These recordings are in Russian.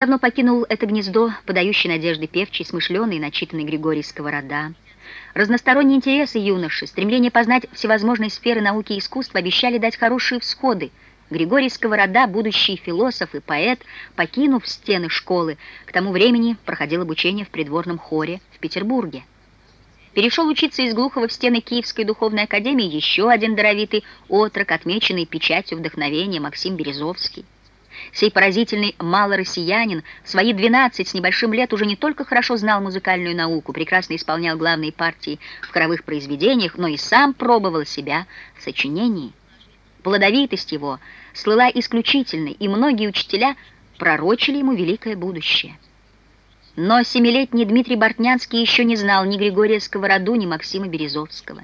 давно покинул это гнездо, подающий надежды певчий, смышленый и начитанный Григорий Сковорода. Разносторонние интересы юноши, стремление познать всевозможные сферы науки и искусства обещали дать хорошие всходы. Григорий Сковорода, будущий философ и поэт, покинув стены школы, к тому времени проходил обучение в придворном хоре в Петербурге. Перешел учиться из Глухова в стены Киевской духовной академии еще один даровитый отрок, отмеченный печатью вдохновения Максим Березовский. Сей поразительный малороссиянин в свои 12 с небольшим лет уже не только хорошо знал музыкальную науку, прекрасно исполнял главные партии в хоровых произведениях, но и сам пробовал себя в сочинении. Плодовитость его слыла исключительной, и многие учителя пророчили ему великое будущее. Но семилетний Дмитрий Бортнянский еще не знал ни Григория Сковороду, ни Максима Березовского.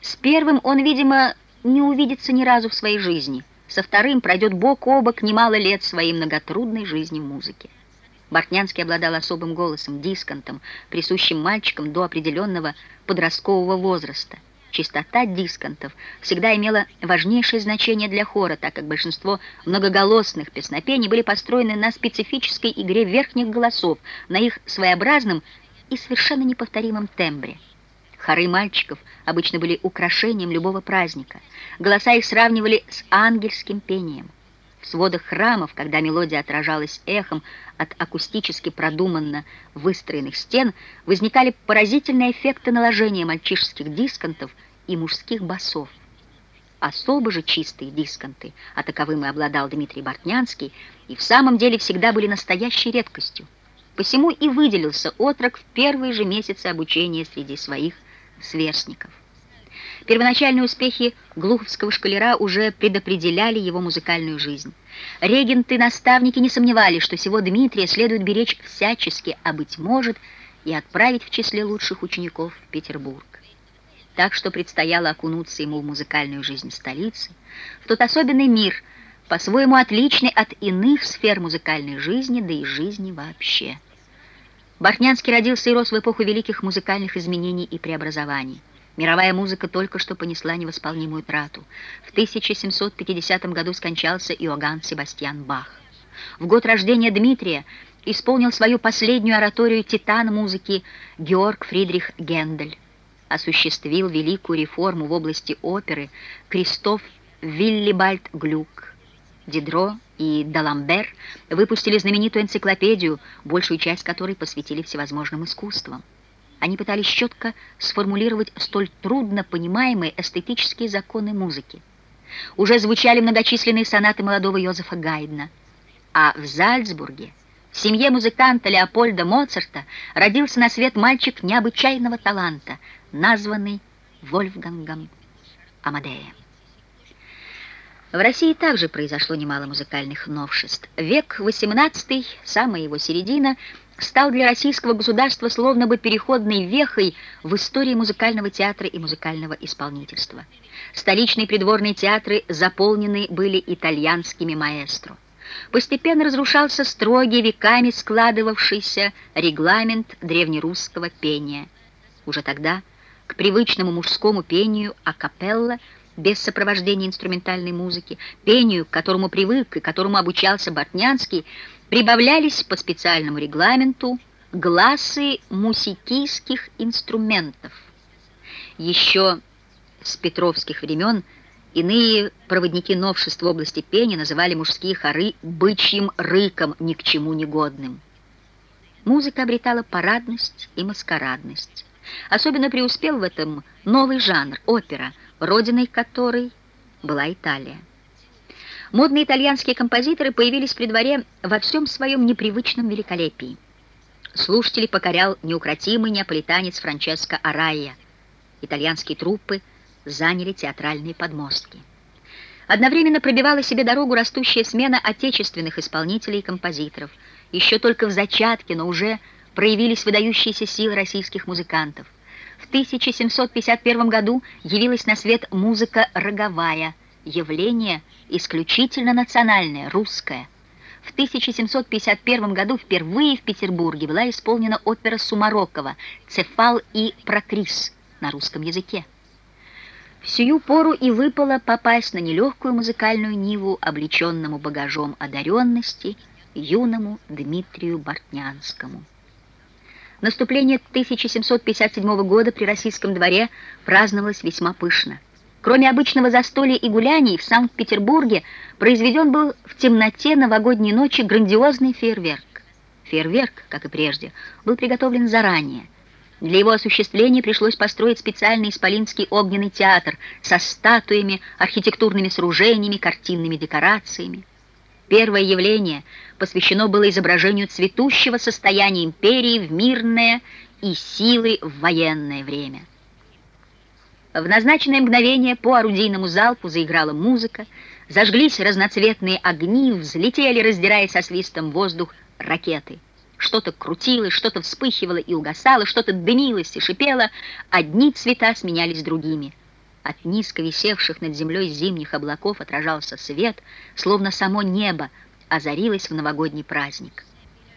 С первым он, видимо, не увидится ни разу в своей жизни. Со вторым пройдет бок о бок немало лет своей многотрудной жизни в музыке. Бортнянский обладал особым голосом, дисконтом, присущим мальчикам до определенного подросткового возраста. Чистота дисконтов всегда имела важнейшее значение для хора, так как большинство многоголосных песнопений были построены на специфической игре верхних голосов, на их своеобразном и совершенно неповторимом тембре. Хоры мальчиков обычно были украшением любого праздника. Голоса их сравнивали с ангельским пением. В сводах храмов, когда мелодия отражалась эхом от акустически продуманно выстроенных стен, возникали поразительные эффекты наложения мальчишеских дисконтов и мужских басов. Особо же чистые дисконты, а таковым и обладал Дмитрий Бортнянский, и в самом деле всегда были настоящей редкостью. Посему и выделился отрок в первые же месяцы обучения среди своих сверстников. Первоначальные успехи глуховского школяра уже предопределяли его музыкальную жизнь. Регенты-наставники не сомневались, что сего Дмитрия следует беречь всячески, а, быть может, и отправить в числе лучших учеников в Петербург. Так что предстояло окунуться ему в музыкальную жизнь столицы, в тот особенный мир, по-своему отличный от иных сфер музыкальной жизни, да и жизни вообще. Бортнянский родился и рос в эпоху великих музыкальных изменений и преобразований. Мировая музыка только что понесла невосполнимую трату. В 1750 году скончался Иоганн Себастьян Бах. В год рождения Дмитрия исполнил свою последнюю ораторию титан музыки Георг Фридрих Гендель. Осуществил великую реформу в области оперы Кристоф Виллибальд Глюк. Дидро и Даламбер выпустили знаменитую энциклопедию, большую часть которой посвятили всевозможным искусствам. Они пытались четко сформулировать столь трудно понимаемые эстетические законы музыки. Уже звучали многочисленные сонаты молодого Йозефа Гайдна. А в Зальцбурге, в семье музыканта Леопольда Моцарта, родился на свет мальчик необычайного таланта, названный Вольфгангом Амадеем. В России также произошло немало музыкальных новшеств. Век XVIII, самая его середина, стал для российского государства словно бы переходной вехой в истории музыкального театра и музыкального исполнительства. Столичные придворные театры заполнены были итальянскими маэстро. Постепенно разрушался строгий, веками складывавшийся регламент древнерусского пения. Уже тогда к привычному мужскому пению акапелла без сопровождения инструментальной музыки, пению, к которому привык и которому обучался Бортнянский, прибавлялись по специальному регламенту гласы мусикийских инструментов. Еще с петровских времен иные проводники новшеств в области пения называли мужские хоры «бычьим рыком, ни к чему негодным». Музыка обретала парадность и маскарадность. Особенно преуспел в этом новый жанр – опера – родиной которой была Италия. Модные итальянские композиторы появились при дворе во всем своем непривычном великолепии. Слушателей покорял неукротимый неаполитанец Франческо Арайя. Итальянские труппы заняли театральные подмостки. Одновременно пробивала себе дорогу растущая смена отечественных исполнителей и композиторов. Еще только в зачатке, но уже проявились выдающиеся силы российских музыкантов. В 1751 году явилась на свет музыка роговая, явление исключительно национальное, русское. В 1751 году впервые в Петербурге была исполнена опера Сумарокова «Цефал и Прокрис» на русском языке. В сию пору и выпало попасть на нелегкую музыкальную ниву, облеченному багажом одаренности юному Дмитрию Бортнянскому. Наступление 1757 года при российском дворе праздновалось весьма пышно. Кроме обычного застолья и гуляний, в Санкт-Петербурге произведен был в темноте новогодней ночи грандиозный фейерверк. Фейерверк, как и прежде, был приготовлен заранее. Для его осуществления пришлось построить специальный исполинский огненный театр со статуями, архитектурными сооружениями, картинными декорациями. Первое явление посвящено было изображению цветущего состояния империи в мирное и силы в военное время. В назначенное мгновение по орудийному залпу заиграла музыка, зажглись разноцветные огни, взлетели, раздирая со свистом воздух, ракеты. Что-то крутилось, что-то вспыхивало и угасало, что-то дымилось и шипело, одни цвета сменялись другими. От низко висевших над землей зимних облаков отражался свет, словно само небо озарилось в новогодний праздник.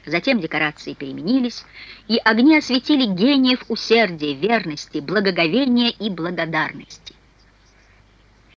Затем декорации переменились, и огни осветили гениев усердия, верности, благоговения и благодарности.